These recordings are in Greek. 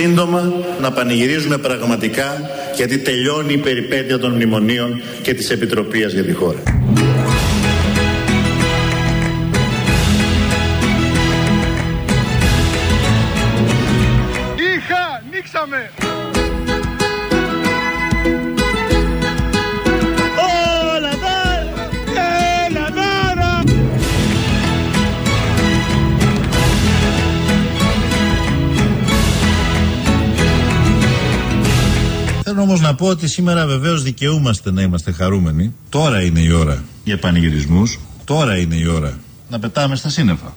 σύντομα να πανηγυρίζουμε πραγματικά γιατί τελειώνει η περιπέτεια των μνημονίων και της Επιτροπής για τη χώρα. Πω ότι σήμερα βεβαίως δικαιούμαστε να είμαστε χαρούμενοι. Τώρα είναι η ώρα για πανηγυρισμούς. Τώρα είναι η ώρα να πετάμε στα σύννεφα.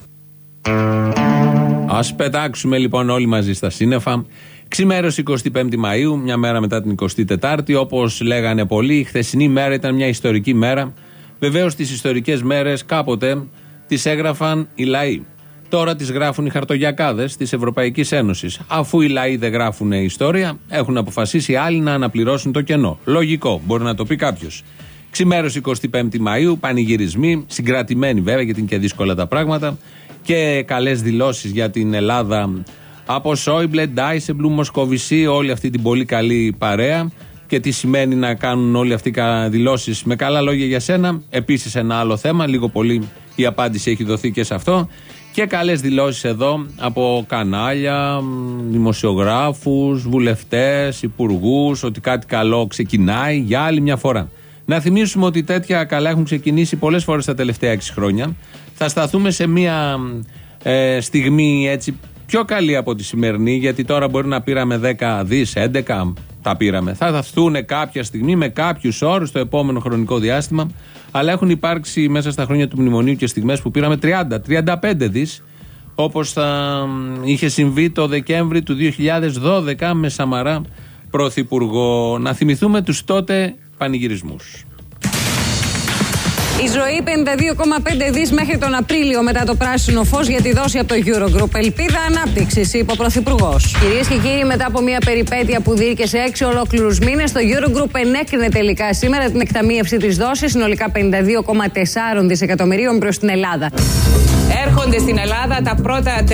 Α πετάξουμε λοιπόν όλοι μαζί στα σύννεφα. Ξημέρωση 25η Μαου, μια μέρα μετά την 24η. Όπως λέγανε πολλοί, η χθεσινή μέρα ήταν μια ιστορική μέρα. Βεβαίως τις ιστορικές μέρες κάποτε τις έγραφαν οι λαοί. Τώρα τις γράφουν οι χαρτογιακάδες της Ευρωπαϊκής Ένωσης. Αφού οι λαοί δεν γράφουν ιστορία, έχουν αποφασίσει άλλοι να αναπληρώσουν το κενό. Λογικό, μπορεί να το πει κάποιος. Ξημέρωση 25η Μαου, πανηγυρισμοί, συγκρατημένοι βέβαια γιατί είναι και δύσκολα τα πράγματα και καλές δηλώσεις για την Ελλάδα από Σόιμπλε, Ντάισεμπλου, Μοσκοβισή, όλη αυτή την πολύ καλή παρέα και τι σημαίνει να κάνουν όλοι αυτοί οι δηλώσεις με καλά λόγια για σένα. Επίσης ένα άλλο θέμα, λίγο πολύ η απάντηση έχει δοθεί και σε αυτό. Και καλές δηλώσεις εδώ από κανάλια, δημοσιογράφους, βουλευτές, υπουργούς, ότι κάτι καλό ξεκινάει για άλλη μια φορά. Να θυμίσουμε ότι τέτοια καλά έχουν ξεκινήσει πολλές φορές τα τελευταία 6 χρόνια. Θα σταθούμε σε μια ε, στιγμή έτσι πιο καλή από τη σημερινή, γιατί τώρα μπορεί να πήραμε 10 δις, 11, τα πήραμε. Θα δαθούν κάποια στιγμή με κάποιους όρους το επόμενο χρονικό διάστημα αλλά έχουν υπάρξει μέσα στα χρόνια του μνημονίου και στιγμές που πήραμε 30-35 δις όπως θα είχε συμβεί το Δεκέμβρη του 2012 με Σαμαρά πρωθυπουργό. Να θυμηθούμε τους τότε πανηγυρισμούς. Η ζωή 52,5 δις μέχρι τον Απρίλιο μετά το πράσινο φως για τη δόση από το Eurogroup. Ελπίδα ανάπτυξης, είπε ο Πρωθυπουργός. Κυρίες και κύριοι, μετά από μια περιπέτεια που σε 6 ολόκληρους μήνες, το Eurogroup ενέκρινε τελικά σήμερα την εκταμείευση της δόσης συνολικά 52,4 δισεκατομμυρίων προς την Ελλάδα. Έρχονται στην Ελλάδα τα πρώτα 34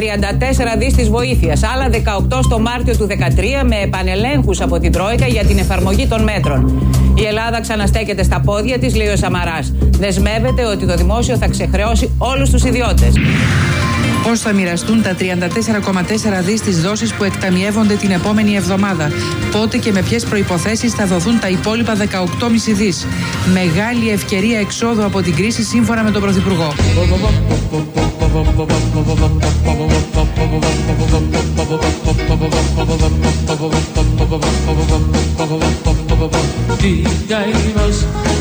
δις της βοήθειας, άλλα 18 στο Μάρτιο του 2013 με επανελέγχους από την Τρόικα για την εφαρμογή των μέτρων. Η Ελλάδα ξαναστέκεται στα πόδια της, λέει ο Σαμαράς. Δεσμεύεται ότι το δημόσιο θα ξεχρεώσει όλους τους ιδιώτες. Πώς θα μοιραστούν τα 34,4 δις της δόσης που εκταμιεύονται την επόμενη εβδομάδα; Πότε και με ποιες προποθέσει θα δοθούν τα υπόλοιπα 18,5 δις; Μεγάλη ευκαιρία εξόδου από την κρίση σύμφωνα με τον Πρωθυπουργό.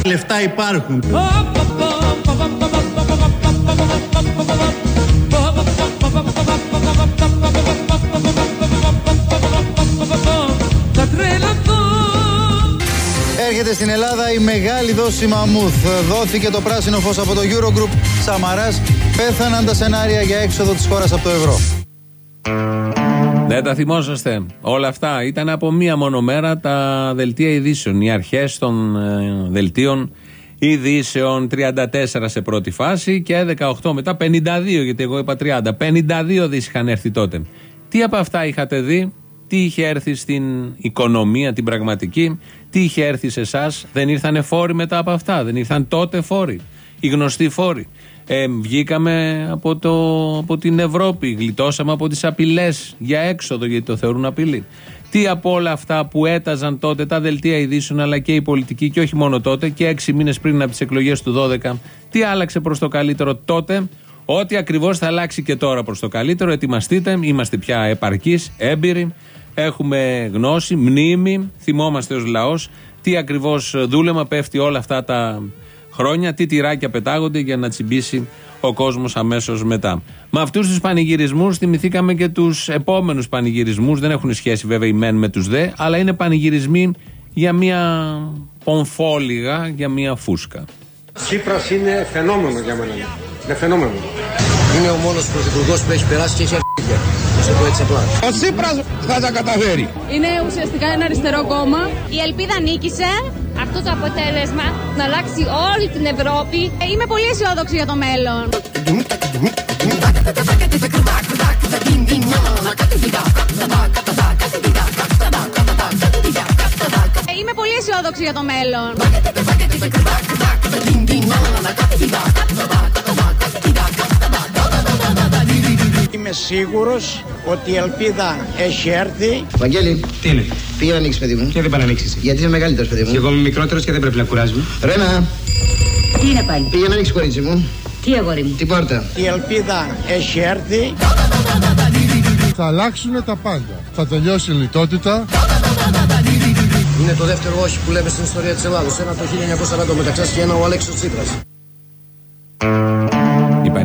Λεφτά υπάρχουν. Έρχεται στην Ελλάδα η μεγάλη δόση μαμούθ. Δόθηκε το πράσινο φως από το Eurogroup. Σαμαράς πέθαναν τα σενάρια για έξοδο της χώρας από το ευρώ. Δεν τα θυμόσαστε. Όλα αυτά ήταν από μία μόνο μέρα τα δελτία ειδήσεων. Οι αρχές των ε, δελτίων ειδήσεων 34 σε πρώτη φάση και 18 μετά 52 γιατί εγώ είπα 30. 52 δις είχαν έρθει τότε. Τι από αυτά είχατε δει, τι είχε έρθει στην οικονομία, την πραγματική, τι είχε έρθει σε εσάς; Δεν ήρθαν φόροι μετά από αυτά; Δεν ήρθαν τότε φόροι; Οι γνωστοί φόροι; Ε, βγήκαμε από, το, από την Ευρώπη, γλιτώσαμε από τις απειλές για έξοδο γιατί το θεωρούν απειλή. Τι από όλα αυτά που έταζαν τότε τα δελτία ειδήσεων αλλά και η πολιτική και όχι μόνο τότε και έξι μήνες πριν από τις εκλογές του 12 τι άλλαξε προς το καλύτερο τότε; Ό,τι ακριβώς θα αλλάξει και τώρα προς το καλύτερο ετοιμαστείτε, είμαστε πια επαρκείς, έμπειροι έχουμε γνώση, μνήμη, θυμόμαστε ως λαός τι ακριβώς δούλεμα πέφτει όλα αυτά τα χρόνια, τι τυράκια πετάγονται για να τσιμπήσει ο κόσμος αμέσως μετά. Με αυτούς τους πανηγυρισμούς θυμηθήκαμε και τους επόμενους πανηγυρισμούς, δεν έχουν σχέση βέβαια οι μεν με τους δε, αλλά είναι πανηγυρισμοί για μια πομφόλιγα, για μια φούσκα. Τσίπρας είναι φαινόμενο για μένα. Είναι φαινόμενο. Είναι ο μόνος πρωθυπουργός που έχει περάσει και έχει αρχίδια. Ο Τσίπρας θα τα καταφέρει. Είναι ουσιαστικά ένα αριστερό κόμμα. Η ελπίδα νίκησε αυτό το αποτέλεσμα να αλλάξει όλη την Ευρώπη. Είμαι πολύ αισιόδοξη για το μέλλον. Είμαι πολύ αισιόδοξη για το μέλλον. Είμαι σίγουρος ότι η ελπίδα έχει έρθει. Βαγγέλη, Τι είναι, πήγα να ανοίξεις παιδί μου. και δεν πάει να ανοίξεις. Γιατί είμαι μεγαλύτερος παιδί Και μου. εγώ είμαι μικρότερος και δεν πρέπει να κουράζουμε. Ρένα, Τι είναι πάλι, πήγα να ανοίξεις κορίτσι μου. τι αγόρι μου; Την πόρτα. Η ελπίδα έχει έρθει. Θα αλλάξουν τα πάντα. Θα τελειώσει η λιτότητα. Είναι το δεύτερο όχι που λέμε στην ιστορία της Ελλάδος. Ένα το 1940 μεταξύ και ένα ο Αλέξης Τσίπρας.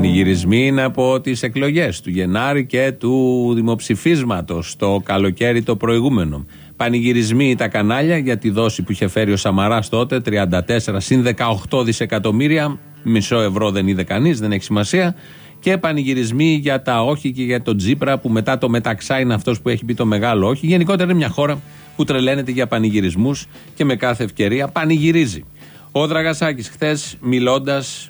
Οι πανηγυρισμοί είναι από τις εκλογές του Γενάρη και του δημοψηφίσματος το καλοκαίρι το προηγούμενο. Πανηγυρισμοί τα κανάλια για τη δόση που είχε φέρει ο Σαμαράς τότε, 34 συν 18 δισεκατομμύρια. Μισό ευρώ δεν είδε κανείς, δεν έχει σημασία. Και πανηγυρισμοί για τα όχι και για τον Τζίπρα που μετά το μεταξά είναι αυτός που έχει πει το μεγάλο όχι. Γενικότερα είναι μια χώρα που τρελαίνεται για πανηγυρισμούς και με κάθε ευκαιρία πανηγυρίζει. Ο Δραγασάκης χθες μιλώντας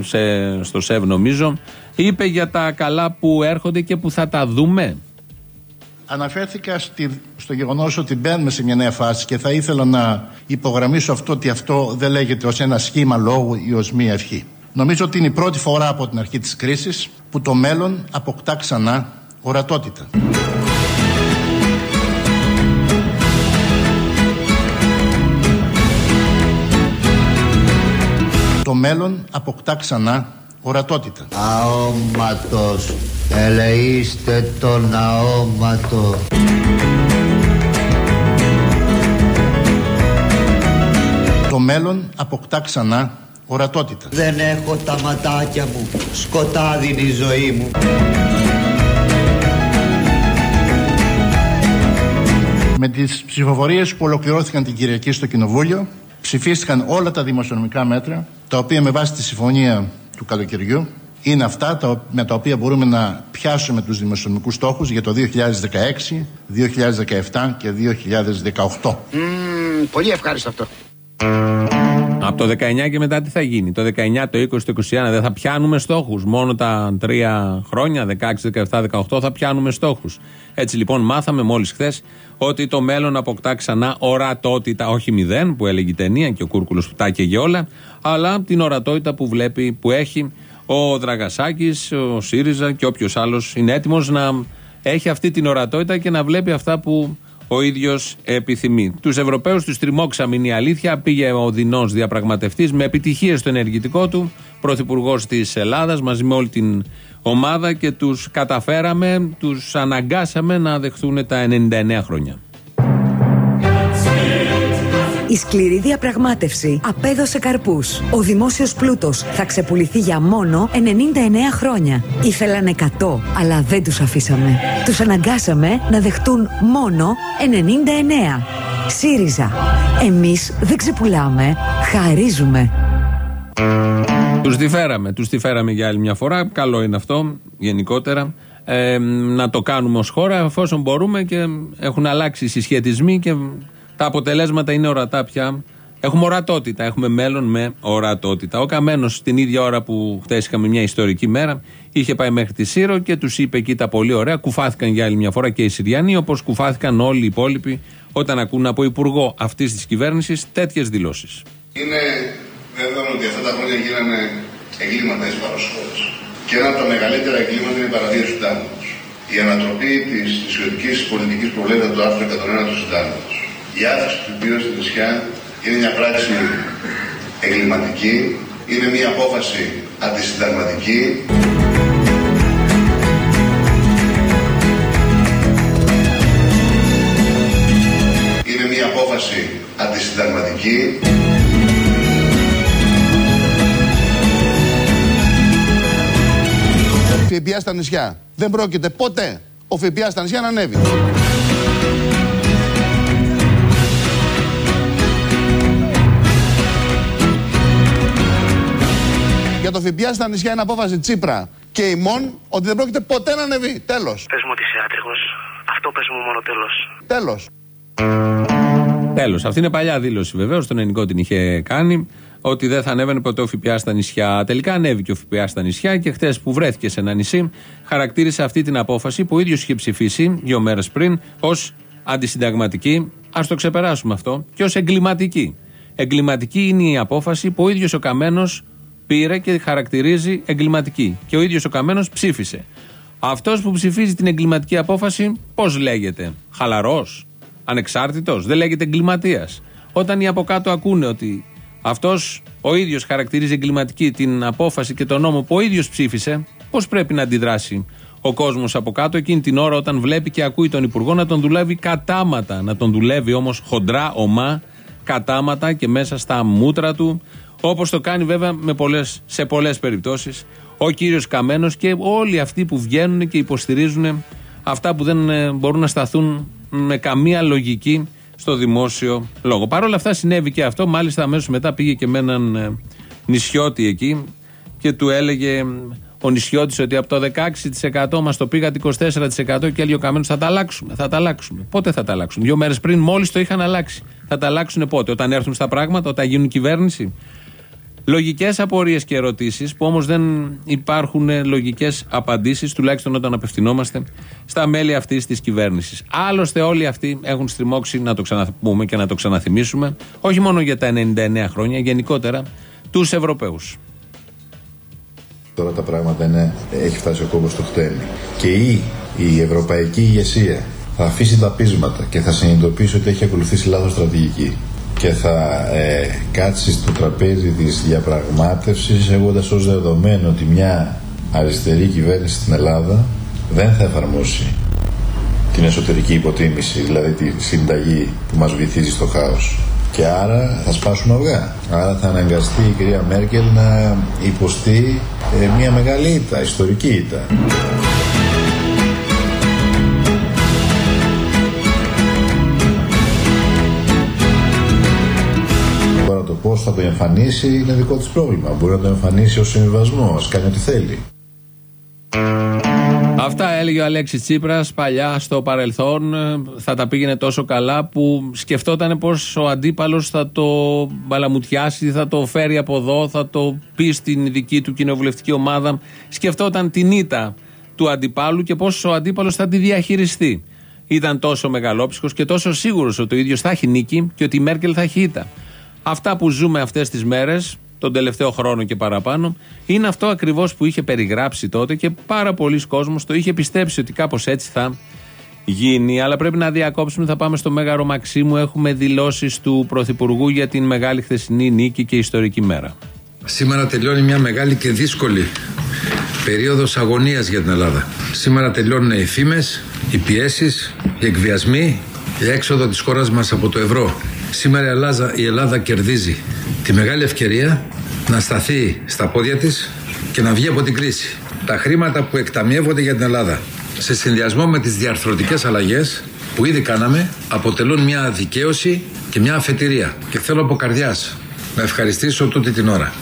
σε, στο ΣΕΒ νομίζω είπε για τα καλά που έρχονται και που θα τα δούμε. Αναφέρθηκα στη, στο γεγονός ότι μπαίνουμε σε μια νέα φάση και θα ήθελα να υπογραμμίσω αυτό ότι αυτό δεν λέγεται ως ένα σχήμα λόγου ή ως μία ευχή. Νομίζω ότι είναι η πρώτη φορά από την αρχή της κρίσης που το μέλλον αποκτά ξανά ορατότητα. Το μέλλον αποκτά ξανά ορατότητα. Αόματος, ελεήστε τον αόματο. Το μέλλον αποκτά ξανά ορατότητα. Δεν έχω τα ματάκια μου, σκοτάδι είναι η ζωή μου. Με τις ψηφοφορίες που ολοκληρώθηκαν την Κυριακή στο Κοινοβούλιο, ψηφίστηκαν όλα τα δημοσιονομικά μέτρα, τα οποία με βάση τη συμφωνία του καλοκαιριού είναι αυτά τα, με τα οποία μπορούμε να πιάσουμε τους δημοσιονομικούς στόχους για το 2016, 2017 και 2018. πολύ ευχάριστο αυτό. Από το 19 και μετά τι θα γίνει; Το 19, το 20, το 21 δεν θα πιάνουμε στόχους; Μόνο τα τρία χρόνια, 16, 17, 18 θα πιάνουμε στόχους; Έτσι λοιπόν μάθαμε μόλις χθες ότι το μέλλον αποκτά ξανά ορατότητα, όχι μηδέν που έλεγε η ταινία και ο Κούρκουλος που τα και όλα, αλλά την ορατότητα που βλέπει, που έχει ο Δραγασάκης, ο ΣΥΡΙΖΑ και όποιος άλλος είναι έτοιμος να έχει αυτή την ορατότητα και να βλέπει αυτά που ο ίδιος επιθυμεί. Τους Ευρωπαίους τους τριμώξαμε είναι η αλήθεια. Πήγε ο δεινό διαπραγματευτής με επιτυχίες στο ενεργητικό του, πρωθυπουργός της Ελλάδας, μαζί με όλη την ομάδα και τους καταφέραμε, τους αναγκάσαμε να δεχθούν τα 99 χρόνια. Η σκληρή διαπραγμάτευση απέδωσε καρπούς. Ο δημόσιος πλούτος θα ξεπουληθεί για μόνο 99 χρόνια. Ήθελαν 100, αλλά δεν τους αφήσαμε. Τους αναγκάσαμε να δεχτούν μόνο 99. ΣΥΡΙΖΑ. Εμείς δεν ξεπουλάμε, χαρίζουμε. Τους τη φέραμε. Τους τη φέραμε για άλλη μια φορά. Καλό είναι αυτό γενικότερα. Ε, να το κάνουμε ως χώρα εφόσον μπορούμε και έχουν αλλάξει οι συσχετισμοί και τα αποτελέσματα είναι ορατά πια. Έχουμε ορατότητα. Έχουμε μέλλον με ορατότητα. Ο Καμένος την ίδια ώρα που χθες είχαμε μια ιστορική μέρα είχε πάει μέχρι τη Σύρο και τους είπε εκεί τα πολύ ωραία. Κουφάθηκαν για άλλη μια φορά και οι Συριανοί όπως κουφάθηκαν όλοι οι υπόλοιποι όταν ακούν από υπουργό αυτής της κυβέρνησης τέτοιες δηλώσεις. Είναι βέβαιο ότι αυτά τα χρόνια γίνανε εγκλήματα εις βάρος χώρας. Και ένα από τα μεγαλύτερα εγκλήματα είναι η παραβίαση του συντάγματος. Η ανατροπή της ισιωτικής πολιτικής που προβλέπεται το άρθρο 101 του συντάγματος. Η άθεση του οποίου στην νησιά είναι μια πράξη εγκληματική, είναι μια απόφαση αντισυνταγματική. Είναι μια απόφαση αντισυνταγματική. ΦΠΑ στα νησιά. Δεν πρόκειται ποτέ ο ΦΠΑ στα νησιά να ανέβει. Το ΦΠΑ στα νησιά είναι απόφαση Τσίπρα και ημών ότι δεν πρόκειται ποτέ να ανέβει. Τέλος. Πες μου ότι είσαι άτριχος. Αυτό πες μου μόνο τέλος. Τέλος. Τέλος. Αυτή είναι παλιά δήλωση βεβαίως. Τον ελληνικό την είχε κάνει. Ότι δεν θα ανέβαινε ποτέ ο ΦΠΑ στα νησιά. Τελικά ανέβηκε ο ΦΠΑ στα νησιά και χθες που βρέθηκε σε ένα νησί, χαρακτήρισε αυτή την απόφαση που ο ίδιος είχε ψηφίσει δύο μέρες πριν ως αντισυνταγματική. Α το ξεπεράσουμε αυτό και ως εγκληματική. Εγκληματική είναι η απόφαση που ο ίδιος ο Καμένος πήρε και χαρακτηρίζει εγκληματική. Και ο ίδιος ο Καμένος ψήφισε. Αυτός που ψηφίζει την εγκληματική απόφαση, πώς λέγεται, χαλαρός, ανεξάρτητος, δεν λέγεται εγκληματίας. Όταν οι από κάτω ακούνε ότι αυτός ο ίδιος χαρακτηρίζει εγκληματική την απόφαση και τον νόμο που ο ίδιος ψήφισε, πώς πρέπει να αντιδράσει ο κόσμος από κάτω εκείνη την ώρα όταν βλέπει και ακούει τον Υπουργό να τον δουλεύει κατάματα. Να τον δουλεύει όμως χοντρά, ομά, κατάματα και μέσα στα μούτρα του. Όπως το κάνει βέβαια με πολλές, σε πολλές περιπτώσεις ο κύριος Καμένος και όλοι αυτοί που βγαίνουν και υποστηρίζουν αυτά που δεν ε, μπορούν να σταθούν με καμία λογική στο δημόσιο λόγο. Παρ' όλα αυτά συνέβη και αυτό. Μάλιστα, αμέσως μετά πήγε και με έναν ε, νησιώτη εκεί και του έλεγε ο νησιώτης ότι από το 16% μας το πήγατε 24% και έλεγε ο Καμένος θα τα αλλάξουμε. Θα τα αλλάξουμε. Πότε θα τα αλλάξουν; Δύο μέρες πριν μόλις το είχαν αλλάξει. Θα τα αλλάξουν πότε; Όταν έρθουν στα πράγματα, όταν γίνουν κυβέρνηση; Λογικές απορίες και ερωτήσεις που όμως δεν υπάρχουν λογικές απαντήσεις, τουλάχιστον όταν απευθυνόμαστε στα μέλη αυτής της κυβέρνησης. Άλλωστε, όλοι αυτοί έχουν στριμώξει, να το ξαναπούμε και να το ξαναθυμίσουμε, όχι μόνο για τα 99 χρόνια, γενικότερα τους Ευρωπαίους. Τώρα τα πράγματα είναι, έχει φτάσει ο κόμπος στο χτένι. Και ή η ευρωπαϊκή ηγεσία θα αφήσει τα πείσματα και θα συνειδητοποιήσει ότι έχει ακολουθήσει λάθος στρατηγική και θα ε, κάτσει στο τραπέζι της διαπραγμάτευσης έχοντας ως δεδομένο ότι μια αριστερή κυβέρνηση στην Ελλάδα δεν θα εφαρμόσει την εσωτερική υποτίμηση, δηλαδή τη συνταγή που μας βυθίζει στο χάος. Και άρα θα σπάσουν αυγά. Άρα θα αναγκαστεί η κυρία Μέρκελ να υποστεί ε, μια μεγάλη ήττα, ιστορική ήττα. Πώς θα το εμφανίσει είναι δικό της πρόβλημα. Μπορεί να το εμφανίσει ως συμβιβασμό, ας κάνει ό,τι θέλει. Αυτά έλεγε ο Αλέξης Τσίπρας παλιά στο παρελθόν. Θα τα πήγαινε τόσο καλά που σκεφτόταν πώ ο αντίπαλος θα το μπαλαμουτιάσει, θα το φέρει από εδώ, θα το πει στην δική του κοινοβουλευτική ομάδα. Σκεφτόταν την ήττα του αντιπάλου και πώ ο αντίπαλος θα τη διαχειριστεί. Ήταν τόσο μεγαλόψυχος και τόσο σίγουρος ότι ο ίδιος θα έχει νίκη και ότι η Μέρκελ θα έχει ήττα. Αυτά που ζούμε αυτές τις μέρες, τον τελευταίο χρόνο και παραπάνω, είναι αυτό ακριβώς που είχε περιγράψει τότε και πάρα πολλοί κόσμος το είχε πιστέψει ότι κάπως έτσι θα γίνει. Αλλά πρέπει να διακόψουμε, θα πάμε στο Μέγαρο Μαξίμου. Έχουμε δηλώσεις του Πρωθυπουργού για την μεγάλη χθεσινή νίκη και ιστορική μέρα. Σήμερα τελειώνει μια μεγάλη και δύσκολη περίοδος αγωνίας για την Ελλάδα. Σήμερα τελειώνουν οι φήμες, οι πιέσεις, οι εκβιασμοί, η έξοδο της χώρας μας από το ευρώ. Σήμερα η Ελλάδα, η Ελλάδα κερδίζει τη μεγάλη ευκαιρία να σταθεί στα πόδια της και να βγει από την κρίση. Τα χρήματα που εκταμιεύονται για την Ελλάδα σε συνδυασμό με τις διαρθρωτικές αλλαγές που ήδη κάναμε αποτελούν μια δικαίωση και μια αφετηρία. Και θέλω από καρδιάς να ευχαριστήσω τούτη την ώρα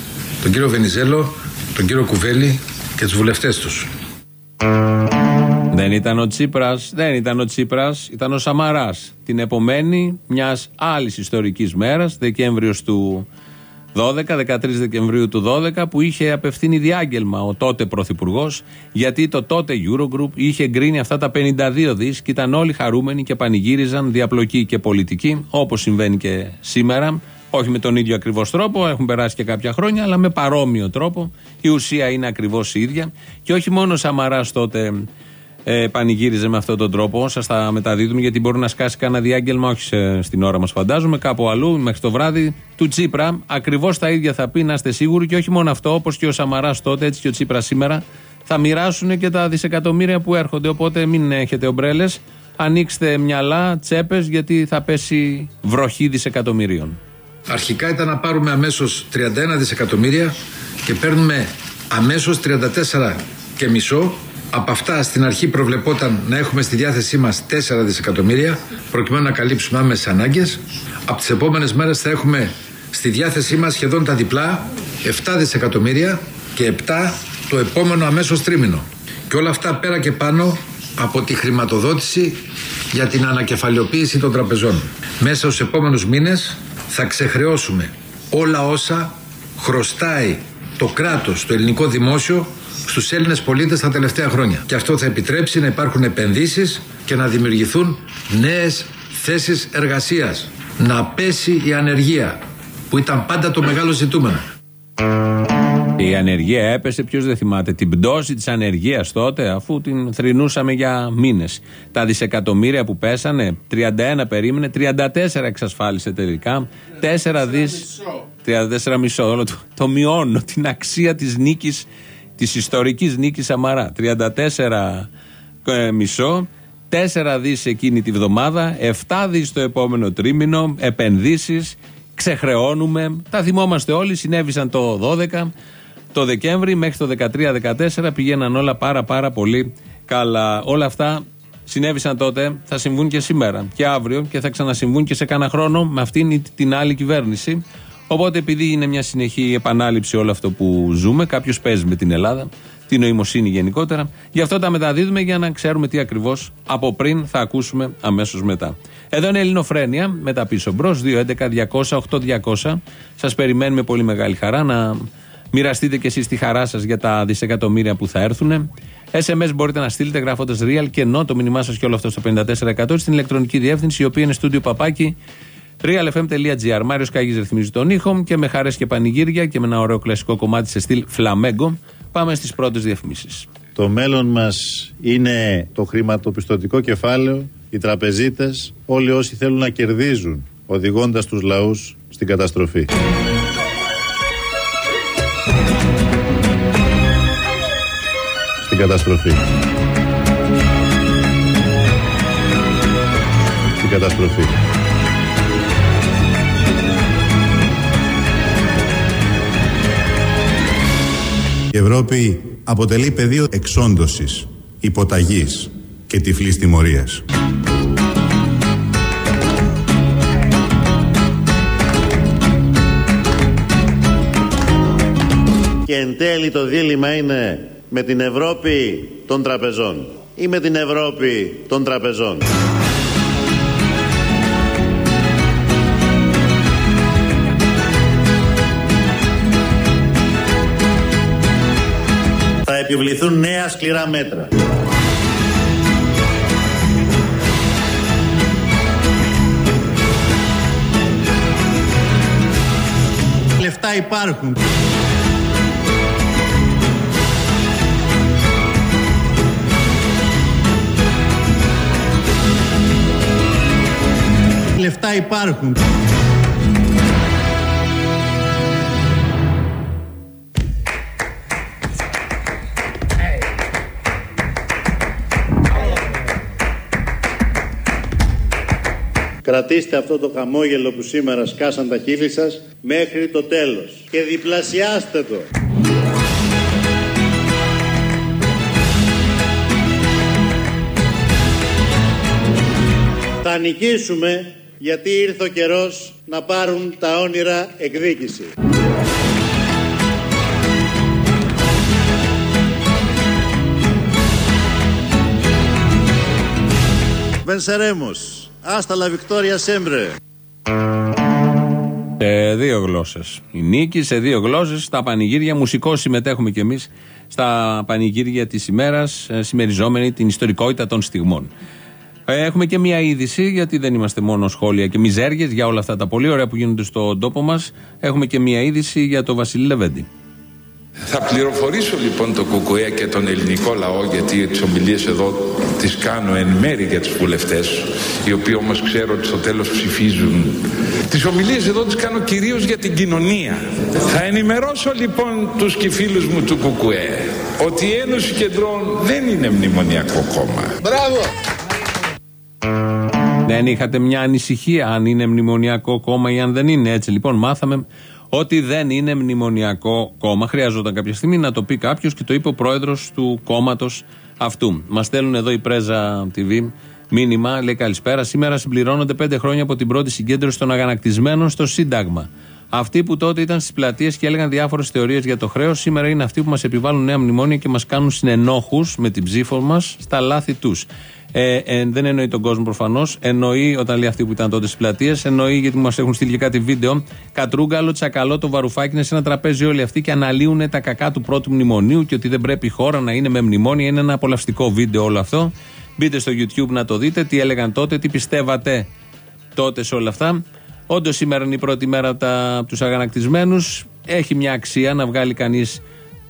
τον κύριο Βενιζέλο, τον κύριο Κουβέλη και τους βουλευτές τους. Δεν ήταν ο Τσίπρας, δεν ήταν ο Τσίπρας, ήταν ο Σαμαράς. Την επομένη μιας άλλης ιστορικής μέρας, Δεκέμβριος του 12, 13 Δεκεμβρίου του 12, που είχε απευθύνει διάγγελμα ο τότε Πρωθυπουργός, γιατί το τότε Eurogroup είχε εγκρίνει αυτά τα 52 δις και ήταν όλοι χαρούμενοι και πανηγύριζαν διαπλοκή και πολιτική, όπως συμβαίνει και σήμερα. Όχι με τον ίδιο ακριβώς τρόπο, έχουν περάσει και κάποια χρόνια, αλλά με παρόμοιο τρόπο. Η ουσία είναι ακριβώς η ίδια. Και όχι μόνο ο Σαμαράς τότε ε, πανηγύριζε με αυτόν τον τρόπο. Σας τα μεταδίδουμε γιατί μπορεί να σκάσει κανένα διάγγελμα, όχι σε, στην ώρα μας φαντάζομαι, κάπου αλλού μέχρι το βράδυ του Τσίπρα. Ακριβώς τα ίδια θα πει, να είστε σίγουροι. Και όχι μόνο αυτό, όπως και ο Σαμαράς τότε, έτσι και ο Τσίπρας σήμερα, θα μοιράσουν και τα δισεκατομμύρια που έρχονται. Οπότε μην έχετε ομπρέλες. Ανοίξτε μυαλά, τσέπες, γιατί θα πέσει βροχή δισεκατομμυρίων. Αρχικά ήταν να πάρουμε αμέσως 31 δισεκατομμύρια και παίρνουμε αμέσως 34 και μισό από αυτά στην αρχή προβλεπόταν να έχουμε στη διάθεσή μας 4 δισεκατομμύρια προκειμένου να καλύψουμε άμεσες ανάγκες. Από τις επόμενες μέρες θα έχουμε στη διάθεσή μας σχεδόν τα διπλά 7 δισεκατομμύρια και 7 το επόμενο αμέσως τρίμηνο. Και όλα αυτά πέρα και πάνω από τη χρηματοδότηση για την ανακεφαλαιοποίηση των τραπεζών. Μέσα στους επόμενους μήνες θα ξεχρεώσουμε όλα όσα χρωστάει το κράτος, το ελληνικό δημόσιο στους Έλληνες πολίτες τα τελευταία χρόνια. Και αυτό θα επιτρέψει να υπάρχουν επενδύσεις και να δημιουργηθούν νέες θέσεις εργασίας, να πέσει η ανεργία που ήταν πάντα το μεγάλο ζητούμενο. Η ανεργία έπεσε, ποιος δεν θυμάται, την πτώση της ανεργίας τότε, αφού την θρυνούσαμε για μήνες. Τα δισεκατομμύρια που πέσανε, 31 περίμενε, 34 εξασφάλισε τελικά. 4 δις. 34 μισό, όλο το, το μειώνω, την αξία της νίκης, της ιστορικής νίκης Σαμαρά. 34 ε, μισό. 4 δις εκείνη τη βδομάδα, 7 δις το επόμενο τρίμηνο, επενδύσεις, ξεχρεώνουμε. Τα θυμόμαστε όλοι, συνέβησαν το 12 το Δεκέμβρη μέχρι το 13-14 πηγαίναν όλα πάρα πάρα πολύ καλά. Όλα αυτά συνέβησαν τότε, θα συμβούν και σήμερα και αύριο και θα ξανασυμβούν και σε κάνα χρόνο με αυτήν ή την άλλη κυβέρνηση. Οπότε επειδή είναι μια συνεχή επανάληψη όλο αυτό που ζούμε, κάποιος παίζει με την Ελλάδα, την νοημοσύνη γενικότερα. Γι' αυτό τα μεταδίδουμε για να ξέρουμε τι ακριβώς από πριν θα ακούσουμε αμέσως μετά. Εδώ είναι η Ελληνοφρένεια με τα πίσω μπρος. 2.11.200.8.200. Σας περιμένουμε πολύ μεγάλη χαρά να Μοιραστείτε και εσείς τη χαρά σας για τα δισεκατομμύρια που θα έρθουν. SMS μπορείτε να στείλετε γράφοντας real και ενώ το μήνυμά σας και όλο αυτό στο 54% στην ηλεκτρονική διεύθυνση η οποία είναι στούντιο παπάκι realfm.gr. Μάριος Κάγης ρυθμίζει τον ήχο και με χαρές και πανηγύρια και με ένα ωραίο κλασικό κομμάτι σε στυλ φλαμέγκο πάμε στις πρώτες διαφημίσεις. Το μέλλον μας είναι το χρηματοπιστωτικό κεφάλαιο, οι τραπεζίτες, όλοι όσοι θέλουν να κερδίζουν, οδηγώντας τους λαούς στην καταστροφή. καταστροφή. Στην καταστροφή. Η Ευρώπη αποτελεί πεδίο εξόντωσης, υποταγής και τυφλής τιμωρίας. Και εν τέλει το δίλημα είναι με την Ευρώπη των τραπεζών ή με την Ευρώπη των τραπεζών. Επιβληθούν νέα σκληρά μέτρα. Λεφτά υπάρχουν. λεφτά υπάρχουν. Κρατήστε αυτό το χαμόγελο που σήμερα σκάσαν τα χείλη σας μέχρι το τέλος και διπλασιάστε το. Θα νικήσουμε γιατί ήρθε ο καιρός να πάρουν τα όνειρα εκδίκηση. Venceremos. Hasta la victoria siempre. Σε δύο γλώσσες. Η νίκη σε δύο γλώσσες. Στα πανηγύρια, μουσικό συμμετέχουμε κι εμείς στα πανηγύρια της ημέρας, ε, συμμεριζόμενοι την ιστορικότητα των στιγμών. Ε, έχουμε και μια είδηση, γιατί δεν είμαστε μόνο σχόλια και μιζέριε για όλα αυτά τα πολύ ωραία που γίνονται στον τόπο μας. Έχουμε και μια είδηση για τον Βασίλη Λεβέντη. Θα πληροφορήσω λοιπόν το ΚΚΕ και τον ελληνικό λαό γιατί τις ομιλίες εδώ τις κάνω εν μέρη για τους βουλευτές οι οποίοι όμως ξέρω ότι στο τέλος ψηφίζουν. Τις ομιλίες εδώ τις κάνω κυρίως για την κοινωνία. Θα ενημερώσω λοιπόν τους και φίλους μου του ΚΚΕ ότι η Ένωση Κεντρών δεν είναι μνημονιακό κόμμα. Μπράβο! Δεν είχατε μια ανησυχία αν είναι μνημονιακό κόμμα ή αν δεν είναι. Έτσι λοιπόν μάθαμε ότι δεν είναι μνημονιακό κόμμα. Χρειαζόταν κάποια στιγμή να το πει κάποιος και το είπε ο πρόεδρος του κόμματος αυτού. Μας στέλνουν εδώ η Πρέζα TV μήνυμα, λέει καλησπέρα. Σήμερα συμπληρώνονται πέντε χρόνια από την πρώτη συγκέντρωση των αγανακτισμένων στο Σύνταγμα. Αυτοί που τότε ήταν στις πλατείες και έλεγαν διάφορες θεωρίες για το χρέος, σήμερα είναι αυτοί που μας επιβάλλουν νέα μνημόνια και μας κάνουν συνενόχους με την ψήφο μας στα λάθη τους. Ε, ε, δεν εννοεί τον κόσμο προφανώς. Εννοεί, όταν λέει αυτοί που ήταν τότε στις πλατείες, εννοεί γιατί μας έχουν στείλει και κάτι βίντεο. Κατρούγκαλο, τσακαλό, το βαρουφάκι είναι σε ένα τραπέζι όλοι αυτοί και αναλύουν τα κακά του πρώτου μνημονίου και ότι δεν πρέπει η χώρα να είναι με μνημόνια. Είναι ένα απολαυστικό βίντεο όλο αυτό. Μπείτε στο YouTube να το δείτε, τι έλεγαν τότε, τι πιστεύατε τότε σε όλα αυτά. Όντως σήμερα είναι η πρώτη μέρα από τους αγανακτισμένους. Έχει μια αξία να βγάλει κανείς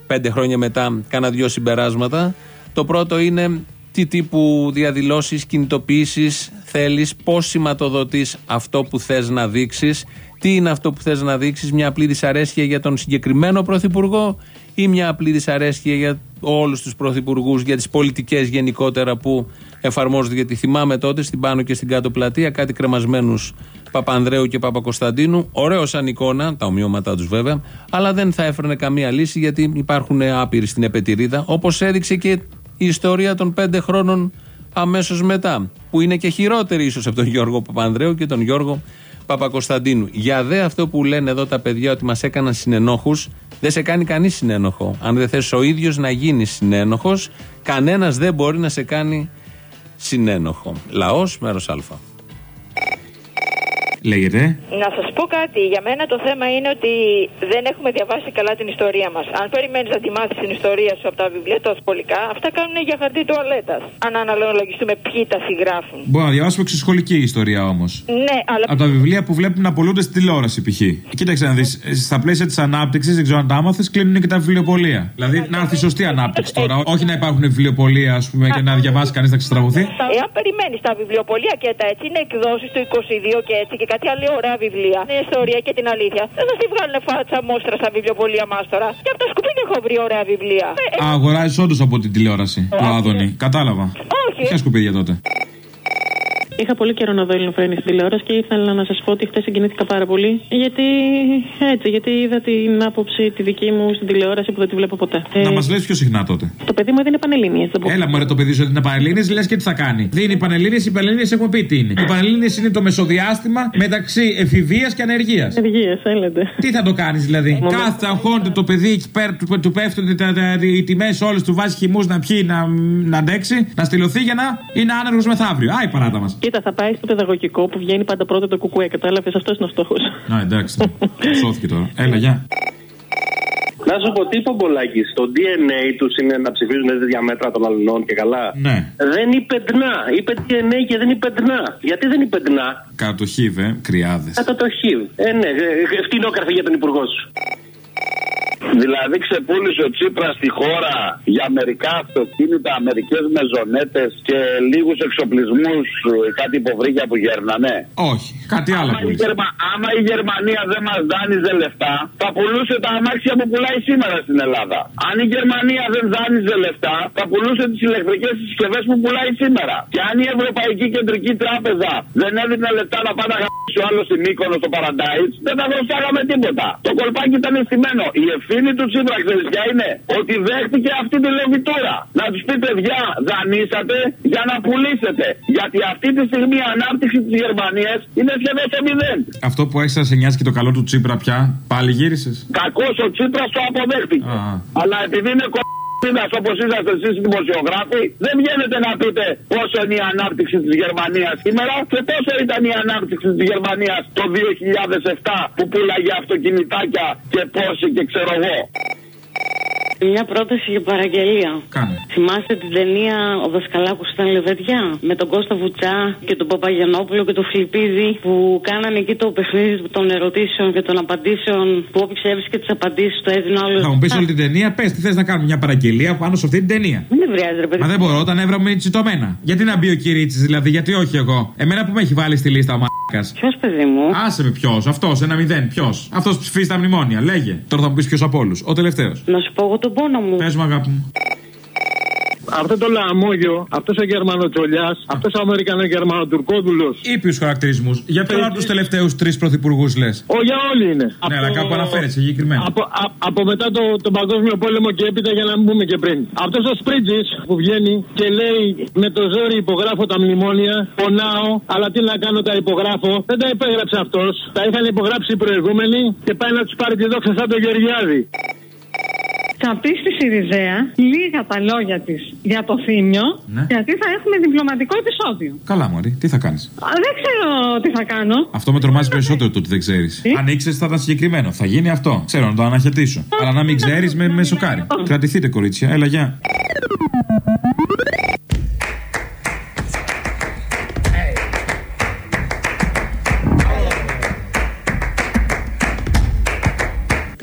πέντε χρόνια μετά κάνα δυο συμπεράσματα. Το πρώτο είναι τι τύπου διαδηλώσεις, κινητοποιήσεις θέλεις, πώς σηματοδοτείς αυτό που θες να δείξεις, τι είναι αυτό που θες να δείξεις, μια απλή δυσαρέσκεια για τον συγκεκριμένο πρωθυπουργό ή μια απλή δυσαρέσκεια για όλους τους πρωθυπουργούς, για τις πολιτικές γενικότερα που εφαρμόζονται. Γιατί θυμάμαι τότε στην πάνω και στην κάτω πλατεία κάτι κρεμασμένους Παπανδρέου και Παπακοσταντίνου. Ωραίο σαν εικόνα, τα ομοιώματά τους βέβαια, αλλά δεν θα έφερνε καμία λύση γιατί υπάρχουν άπειροι στην επετηρίδα, όπως έδειξε και η ιστορία των πέντε χρόνων αμέσως μετά, που είναι και χειρότερη ίσως από τον Γιώργο Παπανδρέου και τον Γιώργο Παπακοσταντίνου. Για δε αυτό που λένε εδώ τα παιδιά ότι μας έκαναν συνενόχους, δεν σε κάνει κανείς συνένοχο. Αν δεν θες ο ίδιος να γίνεις συνένοχος, κανένας δεν μπορεί να σε κάνει συνένοχο. Λαός, μέρος Α. Λέγεται. Να σας πω κάτι. Για μένα το θέμα είναι ότι δεν έχουμε διαβάσει καλά την ιστορία μας. Αν περιμένεις να τη μάθεις την ιστορία σου από τα βιβλία τα σχολικά, αυτά κάνουν για χαρτί τουαλέτας. Αν αναλογιστούμε ποιοι τα συγγράφουν. Μπορούμε να διαβάσουμε εξωσχολική ιστορία όμως. Ναι, αλλά. Από τα βιβλία που βλέπουμε να πολλούνται στη τηλεόραση π.χ. Κοίταξε να δεις, στα πλαίσια της ανάπτυξης, δεν ξέρω αν τα άμαθε, κλείνουν και τα βιβλιοπολία. Δηλαδή να έρθει σωστή ανάπτυξη τώρα. Όχι να υπάρχουν βιβλιοπολία, ας πούμε, και να διαβάσει κανείς να ξεστραβωθεί. Εάν περιμένεις τα βιβλιοπολία και τα έτσι, είναι εκδόσεις του 22 και έτσι και κάτι άλλη ωραία βιβλία. Την ιστορία και την αλήθεια. Δεν θα τη βγάλουν φάτσα μόστρα στα βιβλιοπολία μας τώρα. Και από τα σκουπίδια έχω βρει ωραία βιβλία. Α, αγοράζεις όντως από την τηλεόραση. Το Άδωνη. Κατάλαβα. Όχι. Ποια σκουπίδια τότε; Είχα πολύ καιρό να δω Ελληνοφρένη στην τηλεόραση και ήθελα να σας πω ότι χθες συγκινήθηκα πάρα πολύ. Γιατί έτσι, γιατί είδα την άποψη τη δική μου στην τηλεόραση που δεν τη βλέπω ποτέ. Να ε, μας λες πιο συχνά τότε. Το παιδί μου έδινε πανελίνε. Έλα, μου το παιδί σου έδινε πανελίνε, λες και τι θα κάνει. Δίνει πανελίνε, οι πανελίνε έχουμε πει τι είναι. Οι πανελίνε είναι το μεσοδιάστημα μεταξύ εφηβείας και ανεργίας. Ενεργείας, έλεγε. Τι θα το κάνεις δηλαδή; Κάθε αγχώνεται το παιδί εκεί πέρα του, του πέφτουν οι τιμές όλες, του βάζει χυμούς να πιει, να, να αντέξει, να στυλωθεί για να είναι άνεργος μεθαύριο. Άι παράτα μας. Κοίτα, θα πάει στο παιδαγωγικό που βγαίνει πάντα πρώτο το κουκουέ. Κατάλαβες, αυτός είναι ο στόχος. Να εντάξει. Σώθηκε τώρα. Έλα, γεια. Να σου πω τι είπε ο Μπολάκης; Το DNA τους είναι να ψηφίζουν τέτοια μέτρα των αλληλών και καλά; Ναι. Δεν είπε ντνά. Είπε DNA και δεν είπε ντνά. Γιατί δεν είπε ντνά. Κάτω το χίβ, ε, κρυάδες. Κάτω το χίβ. Ε, ναι, φτηνόκαρφη για τον υπουργό σου. Δηλαδή ξεπούλησε ο Τσίπρας στη χώρα για μερικά αυτοκίνητα, μερικές μεζονέτες και λίγους εξοπλισμούς, κάτι υποβρύχια που γέρνανε. Όχι, κάτι άλλο. Άμα η, Γερμα... άμα η Γερμανία δεν μας δάνειζε λεφτά, θα πουλούσε τα αμάξια που πουλάει σήμερα στην Ελλάδα. Αν η Γερμανία δεν δάνειζε λεφτά, θα πουλούσε τις ηλεκτρικές συσκευές που πουλάει σήμερα. Και αν η Ευρωπαϊκή Κεντρική Τράπεζα δεν έδινε λεφτά να πάει να γράψει ο άλλος στην Μύκονο στο Παραντάι, δεν θα δώσάγαμε τίποτα. Το κολπάκι ήταν στημένο. Η ευθύνη του Τσίπρα, ξέρεις ποια είναι, ότι δέχτηκε αυτή τη λεβιτούρα. Να τους πει παιδιά, δανείσατε για να πουλήσετε. Γιατί αυτή τη στιγμή η ανάπτυξη της Γερμανίας είναι σχεδόν στο μηδέν. Αυτό που έχεις σε νοιάζει και το καλό του Τσίπρα πια, πάλι γύρισες; Κακός ο Τσίπρας το αποδέχτηκε. Αλλά επειδή είναι κο... Όπω είσαστε εσείς οι δημοσιογράφοι, δεν βγαίνετε να πείτε πόσο είναι η ανάπτυξη της Γερμανίας σήμερα και πόσο ήταν η ανάπτυξη της Γερμανίας το 2007 που πουλάγε αυτοκινητάκια και πόσοι και ξέρω εγώ. Μια πρόταση για παραγγελία. Κάνε. Θυμάστε την ταινία Ο Δασκαλάκος ήταν λεβεδιά με τον Κώστα Βουτσά και τον Παπαγιανόπουλο και τον Φιλιππίδη που κάνανε εκεί το παιχνίδι των ερωτήσεων και των απαντήσεων που όποιο έβρισκε τις απαντήσεις το έδινε όλο. Θα μου πεις όλη την ταινία, πες τι θες να κάνουμε μια παραγγελία πάνω σε αυτή την ταινία; Δεν νευριάζει, ρε παιδί. Μα δεν μπορώ, όταν έβραμε τσιτωμένα. Γιατί να μπει ο Κυρίτσι, δηλαδή, γιατί όχι εγώ; Εμένα που με έχει βάλει στη λίστα ο μάκα. Ποιος παιδί μου; Άσε με ποιος, αυτός, ένα μηδέν, ποιος. Αυτός ψηφίζει τα μνημόνια, λέγε. Τώρα θα μου πεις ποιος από όλους. Ο τελευταίος. Να σου πω εγώ τον πόνο μου. Πες μου, αγάπη μου. Αυτό το λαμόγιο, αυτός ο Γερμανοτσολιάς, αυτός ο Αμερικανο-Γερμανοτουρκόδουλο. Ήπιους χαρακτηρισμούς. Για ποιο από τους τελευταίους τρεις πρωθυπουργούς λες; Ο, για όλοι είναι. Ναι, αλλά κάπου αναφέρεται συγκεκριμένα. Από, α, από μετά το, τον Παγκόσμιο Πόλεμο και έπειτα για να μην πούμε και πριν. Αυτός ο Σπρίτζης που βγαίνει και λέει με το ζόρι υπογράφω τα μνημόνια, πονάω, αλλά τι να κάνω τα υπογράφω. Δεν τα υπέγραψε αυτός. Τα είχαν υπογράψει οι προηγούμενοι και πάει να τους πάρει τη δόξα σαν τον Γεωργιάδη θα πει στη Σιριζέα λίγα τα λόγια της για το θύμιο, Ναι. γιατί θα έχουμε διπλωματικό επεισόδιο. Καλά, Μωρή, τι θα κάνεις; Δεν ξέρω τι θα κάνω. Αυτό με τρομάζει περισσότερο το ότι δεν ξέρεις. Αν ήξερες θα ήταν συγκεκριμένο. Θα γίνει αυτό. Ξέρω να το αναχαιτήσω. Αλλά να μην ξέρεις με, με σοκάρει. Κρατηθείτε, κορίτσια. Έλα, γεια.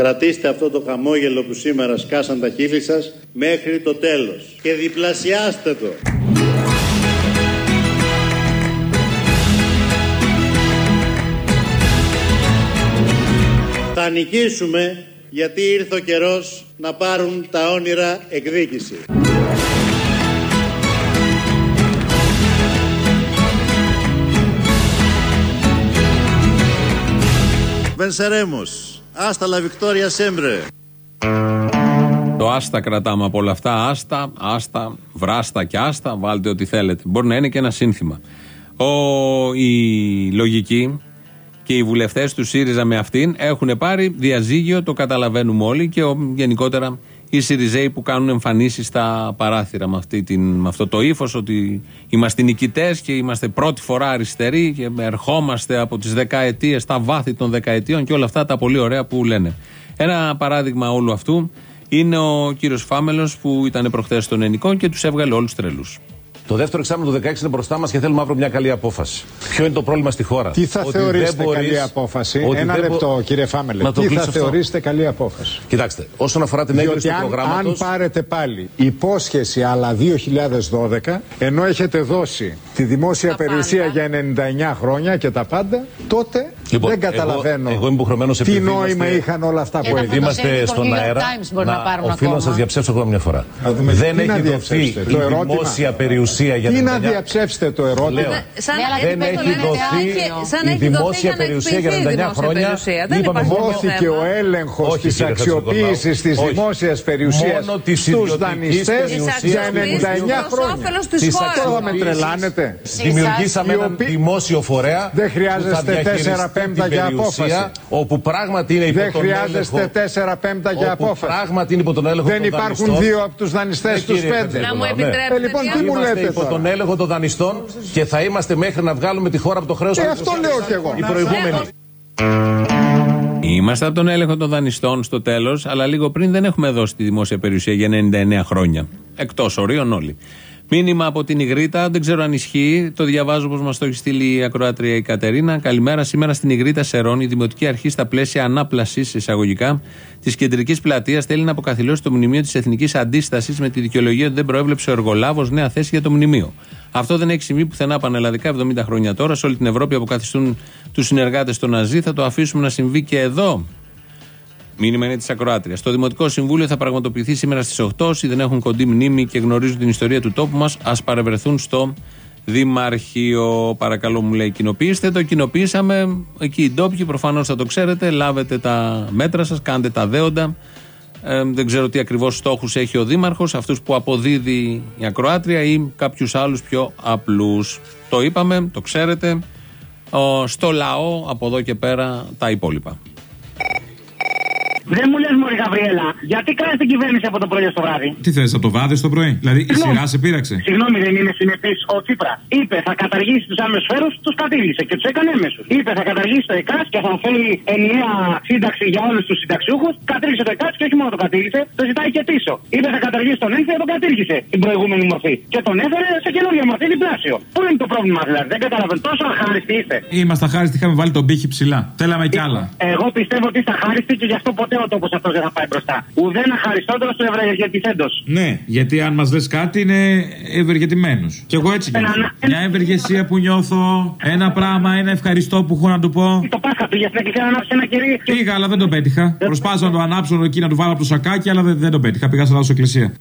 Κρατήστε αυτό το χαμόγελο που σήμερα σκάσαν τα χείλη σας μέχρι το τέλος και διπλασιάστε το. Θα νικήσουμε γιατί ήρθε ο καιρός να πάρουν τα όνειρα εκδίκηση. Venceremos. Hasta la victoria siempre. Το άστα κρατάμε από όλα αυτά. Άστα, άστα, βράστα και άστα. Βάλτε ό,τι θέλετε. Μπορεί να είναι και ένα σύνθημα. Ο, η λογική και οι βουλευτές του ΣΥΡΙΖΑ με αυτήν έχουν πάρει διαζύγιο, το καταλαβαίνουμε όλοι και ο, γενικότερα οι ΣΥΡΙΖΑΙ που κάνουν εμφανίσεις στα παράθυρα με, αυτή την, με αυτό το ύφος ότι είμαστε νικητές και είμαστε πρώτη φορά αριστεροί και ερχόμαστε από τις δεκαετίες, στα βάθη των δεκαετίων και όλα αυτά τα πολύ ωραία που λένε. Ένα παράδειγμα όλου αυτού είναι ο κύριος Φάμελος που ήταν προχθές στον Ενικό και τους έβγαλε όλους τρελούς. Το δεύτερο εξάμεινο του 16 είναι μπροστά μας και θέλουμε αύριο μια καλή απόφαση. Ποιο είναι το πρόβλημα στη χώρα; Τι θα Ότι θεωρήσετε δεν μπορείς- καλή απόφαση; ότι Ένα δεν μπο- λεπτό, κύριε Φάμελε. Να το Τι θα κλείσω αυτό. θεωρήσετε καλή απόφαση; Κοιτάξτε, όσον αφορά την έγκριση Διότι του αν, προγράμματο. αν πάρετε πάλι υπόσχεση αλλά 2012, ενώ έχετε δώσει τη δημόσια περιουσία για 99 χρόνια και τα πάντα, τότε Λοιπόν, δεν καταλαβαίνω εγώ- εγώ είμαι υποχρεωμένος, τι επειδή νόημα είμαστε- είχαν όλα αυτά που Επειδή έγιναν. είμαστε στον αέρα, οφείλω να σας διαψεύσω ακόμα μια φορά. δούμε Δεν τι να έχει δοθεί διαψεύσετε, η το ερώτημα. δημόσια περιουσία για Τι την να εννιά- διαψεύσετε το ερώτημα; Λέω, δεν έχει δοθεί η δημόσια περιουσία για 99 χρόνια. Είπαμε μόνο- Δόθηκε ο έλεγχος Όχι, της κύριε αξιοποίησης της Χατζηνικολάου. Όχι. δημόσιας περιουσίας Μόνο της στους ιδιωτικής δανειστές περιουσίας για του 99 δημοσίου. χρόνια. Της Τώρα θα με αξιοποίησης. τρελάνετε. Δημιουργήσαμε Οι έναν οποίοι- δημόσιο φορέα. Δεν που χρειάζεστε θα διαχειριστεί 4 πέμπτα την για περιουσία, απόφαση. Όπου πράγματι είναι υπό Δεν τον χρειάζεστε έλεγχο. 4 πέμπτα για όπου απόφαση. Πράγματι είναι υπό τον έλεγχο Δεν των υπάρχουν δανειστών. δύο από τους δανειστές Ναι, στου κύριε πέντε. Χατζηνικολάου, ναι. Ε, λοιπόν, τι μου Είμαστε λέτε; Υπό τώρα. τον έλεγχο των δανειστών και θα είμαστε μέχρι να βγάλουμε τη χώρα από το χρέος. Ε, αυτό λέω κι εγώ. Οι προηγούμενοι. Είμαστε από τον έλεγχο των δανειστών στο τέλος, αλλά λίγο πριν δεν έχουμε δώσει τη δημόσια περιουσία για 99 χρόνια. Εκτός ορίων όλοι. Μήνυμα από την Ιγρήτα, δεν ξέρω αν ισχύει. Το διαβάζω όπως μας το έχει στείλει η ακροάτρια η Κατερίνα. Καλημέρα. Σήμερα στην Ιγρήτα Σερών, η Δημοτική Αρχή, στα πλαίσια ανάπλασης εισαγωγικά της κεντρικής πλατείας, θέλει να αποκαθιλώσει το μνημείο της Εθνικής Αντίστασης με τη δικαιολογία ότι δεν προέβλεψε ο εργολάβος νέα θέση για το μνημείο. Αυτό δεν έχει συμβεί πουθενά πανελλαδικά 70 χρόνια τώρα. Σε όλη την Ευρώπη αποκαθιστούν τους συνεργάτες των Ναζί. Θα το αφήσουμε να συμβεί και εδώ. Μήνυμα είναι της Ακροάτριας. Το Δημοτικό Συμβούλιο θα πραγματοποιηθεί σήμερα στις 8. Όσοι δεν έχουν κοντή μνήμη και γνωρίζουν την ιστορία του τόπου μας, ας παρευρεθούν στο Δημαρχείο. Παρακαλώ, μου λέει, κοινοποιήστε το. Κοινοποιήσαμε. Εκεί οι ντόπιοι προφανώς θα το ξέρετε. Λάβετε τα μέτρα σας, κάντε τα δέοντα. Ε, δεν ξέρω τι ακριβώς στόχους έχει ο Δήμαρχος, αυτούς που αποδίδει η Ακροάτρια ή κάποιους άλλους πιο απλούς. Το είπαμε, το ξέρετε. Ο, στο λαό από εδώ και πέρα τα υπόλοιπα. Δεν μου λες, Μωρή Γαβριέλα, γιατί κάνεις την κυβέρνηση από το πρωί στο βράδυ; Τι θες, θα το βάδε το πρωί; Δηλαδή η σειρά σε πείραξε; Συγγνώμη, δεν είναι συνεπής ο Τσίπρας. Είπε θα καταργήσει τους άμεσους φέρους, τους κατήργησε και τους έκανε έμεσους. Είπε θα καταργήσει το ΕΚΑΣ και θα θέλει ενιαία σύνταξη για όλους τους συνταξιούχους. Κατήργησε το ΕΚΑΣ και όχι μόνο το κατήργησε, το ζητάει και πίσω. Είπε θα καταργήσει τον ένφια, τον κατήργησε την προηγούμενη μορφή. Και τον έφερε σε καινούργια μορφή διπλάσιο. Πού είναι το πρόβλημα δηλαδή, δεν καταλαβαίνω. Τόσο αχάριστοι είστε. Είμαστε αχάριστοι, είχαμε βάλει τον πύχη ψηλά. Θέλαμε κι άλλα. Εγώ πιστεύω ότι είστε αχάριστοι και γι' αυτό ποτέ ο τόπο αυτός δεν θα πάει μπροστά. Ουδέν αχαριστότερο του ευεργετηθέντο. Ναι, γιατί αν μας λες κάτι είναι ευεργετημένος. Κι εγώ έτσι νιώθω. Μια ευεργεσία που νιώθω, ένα πράγμα, ένα ευχαριστώ που έχω να του πω. Το Πάσχα πήγε στην εκκλησία να ανάψει ένα κερί. Πήγα, αλλά δεν το πέτυχα. Προσπάθησα να το ανάψω εκεί να του βάλω από το σακάκι, αλλά δεν, δεν το πέτυχα. Πήγα σε λάθος εκκλησία.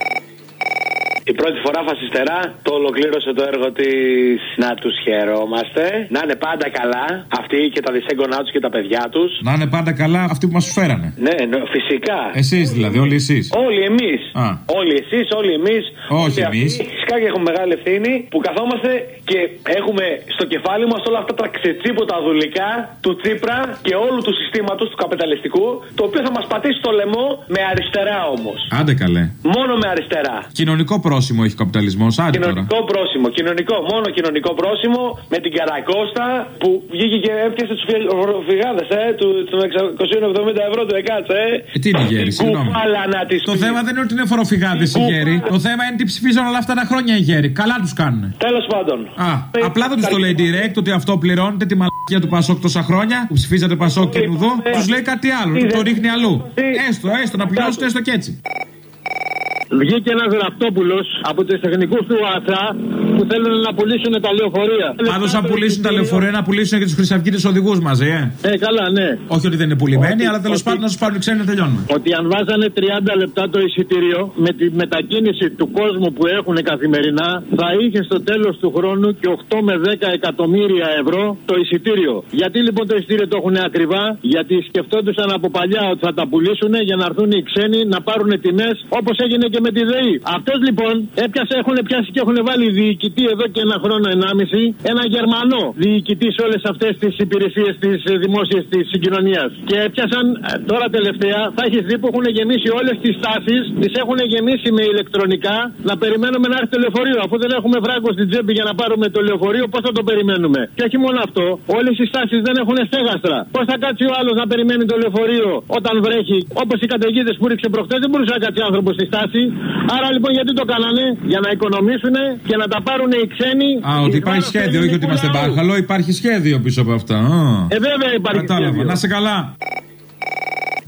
Η πρώτη φορά φασιστερά το ολοκλήρωσε το έργο της Να τους χαιρόμαστε. Να είναι πάντα καλά. Αυτοί και τα δυσέγγονά τους και τα παιδιά τους. Να είναι πάντα καλά αυτοί που μας φέρανε. Ναι, ναι, φυσικά. Εσείς δηλαδή, όλοι εσείς. Όλοι εμείς. Α. Όλοι εσείς, όλοι εμείς. Όχι εμείς. Φυσικά και έχουμε μεγάλη ευθύνη που καθόμαστε και έχουμε στο κεφάλι μας όλα αυτά τα ξετσίποτα δουλικά του Τσίπρα και όλου του συστήματος του καπιταλιστικού. Το οποίο θα μας πατήσει στο λαιμό με αριστερά όμως. Άντε καλέ. Μόνο με αριστερά. Κοινωνικό πρόσωπο πρόσημο έχει ο καπιταλισμός, άντε τώρα. Κοινωνικό πρόσημο, κοινωνικό, μόνο κοινωνικό πρόσημο με την Καρακώστα που βγήκε και έπιασε τους φυγάδε ε, του, των 670 ευρώ του ΕΚΑΤΣ. Ε. Ε, τι είναι οι γέροι, συγγνώμη. Κουφάλα να τις Το πει. θέμα δεν είναι ότι είναι φοροφυγάδες οι γέροι. Το θέμα είναι τι ψηφίζουν όλα αυτά τα χρόνια οι γέροι. Καλά τους κάνουν. Τέλος πάντων. Α, απλά δεν τους το λέει direct ότι αυτό πληρώνεται τη μαλακία του Πασόκ τόσα χρόνια που ψηφίζατε Πασόκ και Νουδό. Τους λέει κάτι άλλο, το ρίχνει αλλού. Έστω, έστω, να πληρώσετε έστω και έτσι. Βγήκε ένας Ραπτόπουλος από τους τεχνικούς του ΟΑΣΑ που θέλουν να πουλήσουν τα λεωφορεία. Πάντως, αν πουλήσουν τα λεωφορεία, να πουλήσουν και τους χρυσαυγίτε οδηγούς μαζί, ε. Ε, καλά, ναι. Όχι ότι δεν είναι πουλημένοι, αλλά τέλος πάντων να του πάρουν ξένοι να τελειώνουμε. Ότι αν βάζανε 30 λεπτά το εισιτήριο με τη μετακίνηση του κόσμου που έχουν καθημερινά θα είχε στο τέλος του χρόνου και 8 με 10 εκατομμύρια ευρώ το εισιτήριο. Γιατί λοιπόν το εισιτήριο το έχουν ακριβά, γιατί σκεφτόντουσαν από παλιά ότι θα τα πουλήσουν για να έρθουν οι ξένοι να πάρουν τιμές όπως έγινε και με τη ΔΕΗ. Αυτό λοιπόν έπιασε, έχουν πιάσει και έχουν βάλει διοικητή εδώ και ένα χρόνο, ενάμιση, ένα Γερμανό διοικητή σε όλες αυτές τις υπηρεσίες της δημόσιας της συγκοινωνίας. Και έπιασαν ε, τώρα τελευταία, θα έχεις δει που έχουν γεμίσει όλες τις τάσεις, τις έχουν γεμίσει με ηλεκτρονικά, να περιμένουμε να έρθει το λεωφορείο. Αφού δεν έχουμε φράγκο στην τσέπη για να πάρουμε το λεωφορείο, πώς θα το περιμένουμε; Και όχι μόνο αυτό, όλες οι στάσει δεν έχουν στέγαστρα. Πώς θα κάτσει ο άλλος να περιμένει το λεωφορείο όταν βρέχει, όπως οι καταιγίδες που ρίξε προχτές, δεν μπορούσε να κάτσει άνθρωπος στη στάση. Άρα λοιπόν γιατί το κάνανε, για να οικονομήσουν και να τα πάρουν οι ξένοι. Α, ότι υπάρχει σχέδιο, όχι ότι είμαστε μπάχαλο, υπάρχει σχέδιο πίσω από αυτά. Α. Ε, βέβαια υπάρχει Κατάλαβα. σχέδιο. Να σε καλά.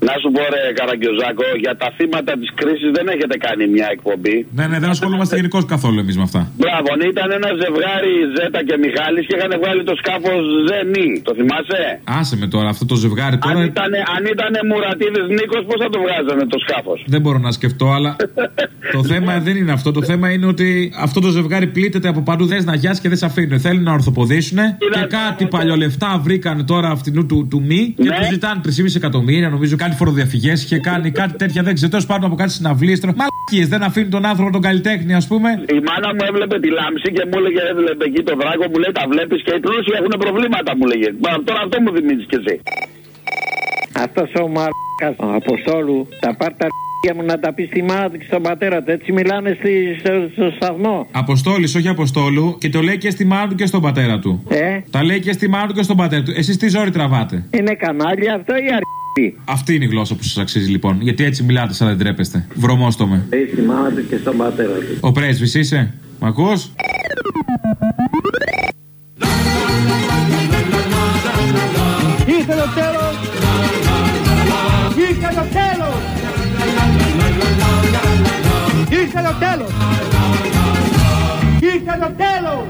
Να σου πω ρε Καραγκιόζάκο, για τα θύματα της κρίσης δεν έχετε κάνει μια εκπομπή. Ναι, ναι, δεν ασχολούμαστε γενικώς καθόλου εμείς με αυτά. Μπράβο, ήταν ένα ζευγάρι Ζέτα και Μιχάλης και είχαν βγάλει το σκάφος Ζενή. Το θυμάσαι; Άσε με τώρα, αυτό το ζευγάρι Αν τώρα. ήταν, αν ήτανε Μουρατίδης Νίκος, πώς θα το βγάζανε το σκάφος; Δεν μπορώ να σκεφτώ, αλλά το θέμα δεν είναι αυτό. Το θέμα είναι ότι αυτό το ζευγάρι πλήττεται από παντού. Δεν να γιάσει και δεν σε αφήνουν. Θέλουν να ορθοποδήσουν και κάτι παλιολεφτά βρήκαν τώρα αυτινού του, του μη και Ναι. τους ζητάνε 3,5 εκατομμύρια. Νομίζω κάτι φοροδιαφυγές είχε κάνει, κάτι τέτοια δεν ξέρω. Τέλος πάντων από κάτι συναυλίες. Μαλακίες δεν αφήνουν τον άνθρωπο τον καλλιτέχνη, ας πούμε. Η μάνα μου έβλεπε τη λάμψη και μου έλεγε έβλεπε εκεί το δράκο, μου λέει τα βλέπεις και οι πλούσιοι έχουν προβλήματα μου λέγε. Μα τώρα αυτό μου θυμίζεις κι εσύ. Αυτός ο μαρκάς ο Αποστόλου τα πάρει τα αρχεία μου να τα πεις στη μάνα του και στον πατέρα του. Έτσι μιλάνε στη, στο, στο σταθμό. Αποστόλης, όχι Αποστόλου, και το λέει και στη μάνα του και στον πατέρα του. Ε, Τα λέει και στη μάνα του και στον πατέρα του. Εσείς τι ζόρι τραβάτε; είναι κανάλια αυτό ή αρχή. Αυτή είναι η γλώσσα που σας αξίζει λοιπόν. Γιατί έτσι μιλάτε σαν δεν τρέπεστε. Βρωμόστο με. Λέει στη μάνα του και στον πατέρα του. Ο πρέσβης είσαι; Μ' ακούς; Ήρθε το τέλος! Ήρθε το τέλος! Ήρθε το τέλος! Ήρθε το τέλος!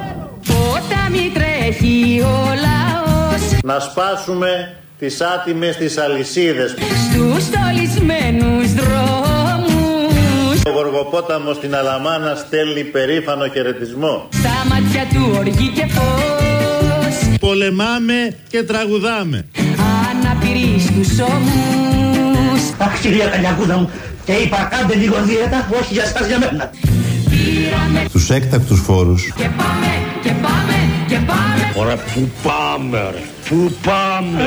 Όταν μη τρέχει ο λαός Να σπάσουμε τις άτιμες τις αλυσίδες. στους στολισμένους δρόμους Ο Γοργοπόταμος στην Αλαμάνα στέλνει περήφανο χαιρετισμό. Στα μάτια του οργή και φως Πολεμάμε και τραγουδάμε. Αναπηροί στους ώμους Αχ, κυρία Καλιακούδα μου, και είπα κάντε λίγο δίαιτα, όχι για σας, για μένα. Πήραμε Τους έκτακτους φόρους και πάμε και πάμε και πάμε Ωραία, πού πάμε ρε, πού πάμε.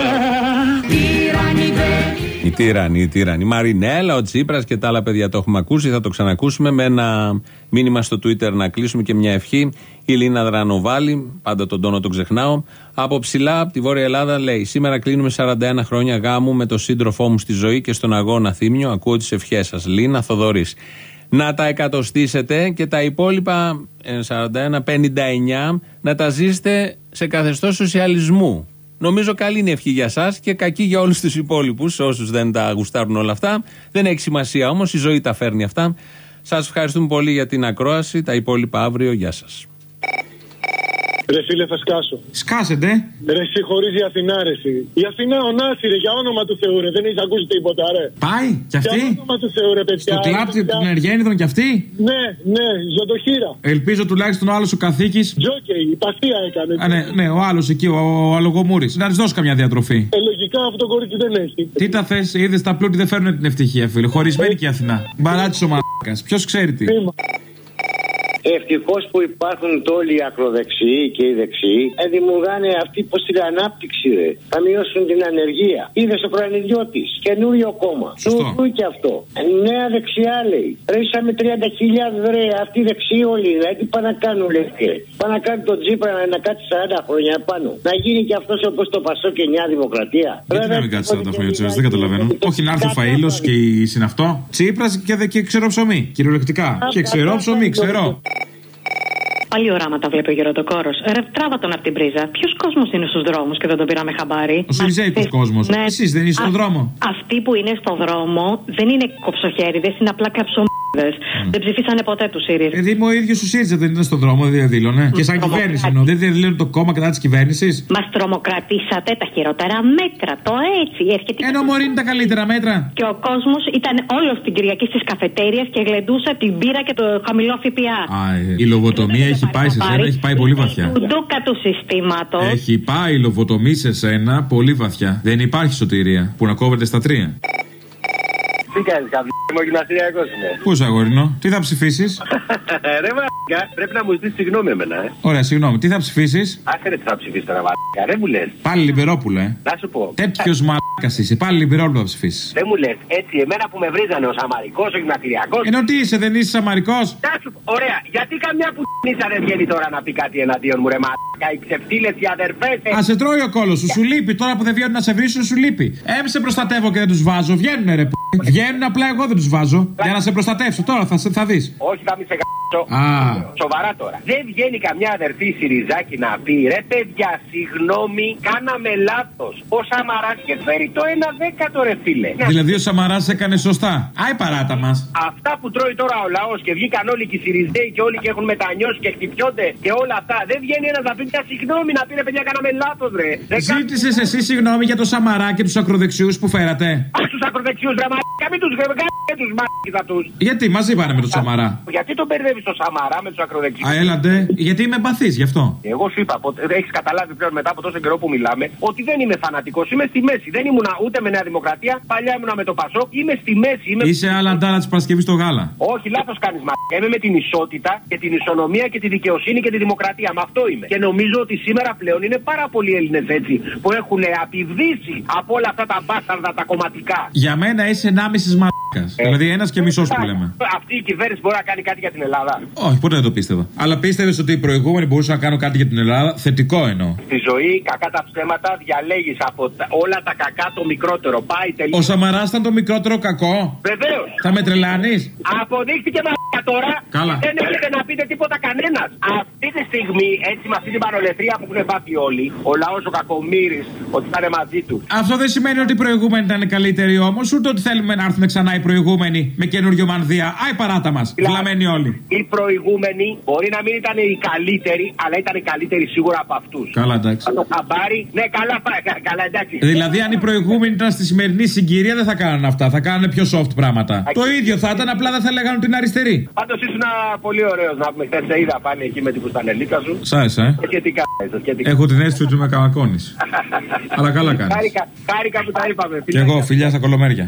Τύρανοι δεν Η τύρανη, η τύρανη. Η Μαρινέλα, ο Τσίπρας και τα άλλα παιδιά το έχουμε ακούσει. Θα το ξανακούσουμε με ένα μήνυμα στο Twitter να κλείσουμε και μια ευχή. Η Λίνα Δρανοβάλη, πάντα τον τόνο τον ξεχνάω. Από ψηλά, από τη Βόρεια Ελλάδα, λέει: Σήμερα κλείνουμε 41 χρόνια γάμου με τον σύντροφό μου στη ζωή και στον αγώνα θύμιο. Ακούω τις ευχές σας. Λίνα Θοδωρής. Να τα εκατοστήσετε και τα υπόλοιπα ε, 41-59 να τα ζήσετε σε καθεστώς σοσιαλισμού. Νομίζω καλή είναι η ευχή για εσά και κακή για όλους τους υπόλοιπους, όσους δεν τα γουστάρουν όλα αυτά. Δεν έχει σημασία όμως, η ζωή τα φέρνει αυτά. Σας ευχαριστούμε πολύ για την ακρόαση. Τα υπόλοιπα αύριο. Γεια σας. Ρε φίλε θα σκάσω. Σκάσετε. Ρε εσύ χωρίς η Αθηνά ρε εσύ. Η Αθηνά ονάσει ρε για όνομα του Θεού ρε. Δεν έχεις ακούσει τίποτα ρε. Πάει κι αυτή. Για όνομα του Θεού ρε παιδιά. Στο κλαπ παιδιά. την Εργένιδον κι αυτή. Ναι, ναι, ζωτοχύρα. Ελπίζω τουλάχιστον ο άλλος ο καθήκης. Τζόκεϊ, η παθία έκανε. Α, ναι, ναι, ο άλλος εκεί, ο, ο αλογομούρης. Να της δώσει καμιά διατροφή. Ε, λογικά αυτό το κορίτσι δεν έχει. Τι τα θες, είδες τα πλούτη δεν φέρνουν την ευτυχία, φίλε. Χωρισμένη και η Αθηνά. Μπαλάτσι ο μαλάκας. Ποιος ξέρει τι. Ευτυχώς που υπάρχουν όλοι οι ακροδεξιοί και οι δεξιοί, ε, δημιουργάνε αυτή πώ την ανάπτυξη, ρε. Θα μειώσουν την ανεργία. Είδες ο προανιδιώτη. Καινούριο κόμμα. Του και αυτό. Ε, Νέα δεξιά λέει. Ρίσαμε 30.000 ρε. Αυτοί οι δεξιοί όλοι. Δηλαδή τι πάνε να κάνουν, λέει. Πάνε να κάνουν τον Τζίπρα να, να κάτσει 40 χρόνια πάνω. Να γίνει και αυτός όπως το Πασό και Νέα Δημοκρατία. Γιατί να μην κάτσει 40 χρόνια τσίπρα, δεν καταλαβαίνω. Όχι να έρθει ο Φαήλο και η συναυτό. Τσίπρας και, δε- και ξερό ψωμί. Κυριολεκτικά. Και ξερό ψωμί, ξερό. Πάλι οράματα βλέπει ο γεροτοκόρο. Ρε, τράβα τον από την πρίζα. Ποιος κόσμος είναι στους δρόμους και δεν τον πήραμε χαμπάρι; Ο Σιριζέικο κόσμος. Ναι. Εσείς δεν είστε στον Α- δρόμο. Αυτοί που είναι στον δρόμο δεν είναι κοψοχέριδες, είναι απλά καψομίδε. Δεν ψηφίσανε ποτέ τους ΣΥΡΙΖΑ. Ε, Δήμο ο ίδιος ο ΣΥΡΙΖΑ δεν είναι στον δρόμο, δεν διαδήλωνε. Και σαν κυβέρνηση εννοώ. Δεν διαδήλωνε το κόμμα κατά της κυβέρνησης. Μας τρομοκρατήσατε τα χειρότερα μέτρα. Το έτσι έρχεται. Ενώ μωρή είναι τα καλύτερα μέτρα. Και ο κόσμος ήταν όλος την Κυριακή στις καφετέρειε και γλεντούσε την πύρα και το χαμηλό ΦΠΑ. Α, ε, η λογοτομία έχει πάει σε σένα, έχει πάει πολύ βαθιά. Του ντούκα του συστήματος. Έχει πάει η λογοτομή σε σένα πολύ βαθιά. Δεν υπάρχει σωτηρία που να κόβεται στα τρία. Τι κάνεις, Καβλή, είμαι ο γυμναστηριακός είμαι. Πού αγόρινο, τι θα ψηφίσεις; ρε Βαρκα, πρέπει να μου ζητήσεις συγγνώμη εμένα, ε. Ωραία, συγγνώμη, τι θα ψηφίσεις; Άσε ρε τι θα ψηφίσεις τώρα, Βαρκα, δεν μου λες. Πάλι λιμπερόπουλο, ε. Να σου πω. Τέτοιος μαλάκας είσαι, πάλι λιμπερόπουλο θα ψηφίσεις. Δεν μου λες, έτσι, εμένα που με βρίζανε ο Σαμαρικό, ο γυμναστηριακός. Ενώ τι είσαι, δεν είσαι σαμαρικό. Να σου πω, ωραία, γιατί καμιά που νίτσα δεν βγαίνει τώρα να πει κάτι εναντίον μου, ρε Μαλάκα, οι ξεφτύλες, οι αδερφές. Α σε τρώει ο κόλος σου, σου λείπει. Τώρα που δεν βγαίνουν να σε βρίσουν, σου λείπει. Έμ σε προστατεύω και δεν τους βάζω. Βγαίνουν ρε π. Βγαίνουν, απλά εγώ δεν τους βάζω. Για να σε προστατεύσω τώρα, θα, σε- θα δεις. Όχι, θα μη σε γαμπτώ. Α. Σοβαρά τώρα. Δεν βγαίνει καμιά αδερφή Σιριζάκη να πει ρε παιδιά, συγγνώμη, κάναμε λάθος. Ο Σαμαράς και φέρει το ένα δέκατο ρε φίλε. Δηλαδή ο Σαμαράς έκανε σωστά. Άι παράτα μας. Αυτά που τρώει τώρα ο λαός και βγήκαν όλοι και οι Σιριζέοι και όλοι και έχουν μετανιώσει και χτυπιόνται και όλα αυτά. Δεν βγαίνει ένας να πει μια συγγνώμη να πει ρε παιδιά, κάναμε λάθος ρε. Δεν Ζήτησες εσύ συγγνώμη για το Σαμαρά και τους ακροδεξιούς που φέρατε; τους ακροδεξιούς ρε μαλάκα, μην του και τους μάλακες του. Γιατί μαζί πάνε με τον Σαμαρά. Γιατί τον μπερδεύεις το Σαμαρά με τους ακροδεξιούς. Α, έλαντε, γιατί είμαι εμπαθής γι' αυτό. Εγώ σου είπα, έχεις καταλάβει πλέον μετά από τόσο καιρό που μιλάμε, ότι δεν είμαι φανατικός. Είμαι στη μέση. Δεν ήμουν ούτε με Νέα Δημοκρατία, παλιά ήμουνα με το Πασό. Είμαι στη μέση. Είμαι... Είσαι άλλα ντάλα της Παρασκευής στο γάλα. Όχι, λάθος κάνεις μα. Είμαι με την ισότητα και την ισονομία και τη δικαιοσύνη και τη δημοκρατία. Με αυτό είμαι. Και νομίζω ότι σήμερα πλέον είναι πάρα πολλοί Έλληνες έτσι που έχουν απειδήσει από όλα αυτά τα μπάσταρδα τα κομματικά. Για μένα είσαι 1,5 μαλάκα. Δηλαδή ένας και μισός που λέμε. Αυτή η κυβέρνηση μπορεί να κάνει κάτι για την Ελλάδα. Όχι, ποτέ δεν το πίστευα. Αλλά πίστευες ότι οι προηγούμενοι μπορούσαν να κάνουν κάτι για την Ελλάδα; Θετικό εννοώ. Στη ζωή, κακά τα ψέματα, διαλέγεις από τα- όλα τα κακά το μικρότερο. Πάει τελείω. Ο Σαμαράς ήταν το μικρότερο κακό. Βεβαίως. Θα με τρελάνεις; Αποδείχτηκε μαλάκα τώρα. Καλά. Δεν έχετε να πείτε τίποτα κανένας. Αυτή τη στιγμή, έτσι με αυτή την παρολεθρία που έχουν πάθει όλοι, ο λαός ο κακομήρη, ότι θα είναι μαζί του. Αυτό δεν σημαίνει ότι οι προηγούμενοι ήταν καλύτεροι όμως, ούτε ότι θέλουμε να έρθουν ξανά οι προηγούμενοι με καινούριο μανδύα. Άι παράτα μας. Βλαμμένοι όλοι. Οι προηγούμενοι μπορεί να μην ήταν οι καλύτεροι, αλλά ήταν οι καλύτεροι σίγουρα από αυτούς. Καλά, εντάξει. Το χαμπάρι, ναι, καλά, πα- κα- καλά, εντάξει. Δηλαδή, αν οι προηγούμενοι ήταν στη σημερινή συγκυρία, δεν θα κάνανε αυτά. Θα κάνανε πιο soft πράγματα. Το ίδιο θα ήταν, απλά δεν θα λέγανε ότι είναι αριστεροί. Πάντως ήσουν πολύ ωραίος να πούμε. Χθες σε είδα πάλι εκεί με την κουστανελίκα σου. Σ' άρεσε, ε. Σχετικά, σχετικά. Έχω την αίσθηση ότι με καμακώνει. Αλλά καλά κάνεις. Χάρηκα, χάρηκα που τα είπαμε. Και εγώ, φιλιά στα κολομέρια.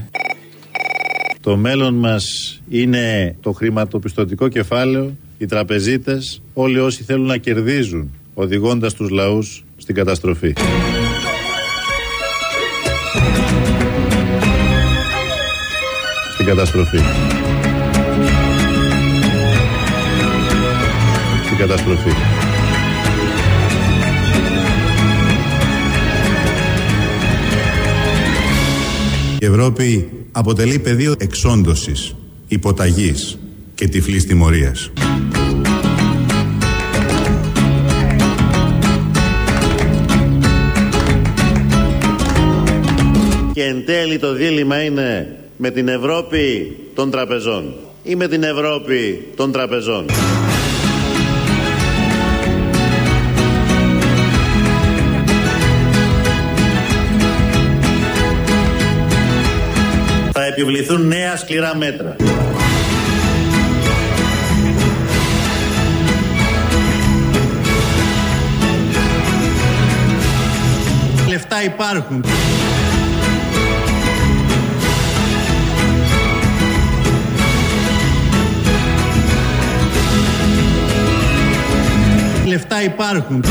Το μέλλον μας είναι το χρηματοπιστωτικό κεφάλαιο, οι τραπεζίτες, όλοι όσοι θέλουν να κερδίζουν, οδηγώντας τους λαούς στην καταστροφή. Στην καταστροφή. Στην καταστροφή. Η Ευρώπη αποτελεί πεδίο εξόντωσης, υποταγής και τυφλής τιμωρίας. Και εν τέλει το δίλημα είναι με την Ευρώπη των τραπεζών ή με την Ευρώπη των τραπεζών. Επιβληθούν νέα σκληρά μέτρα. Λεφτά υπάρχουν. αυτά υπάρχουν.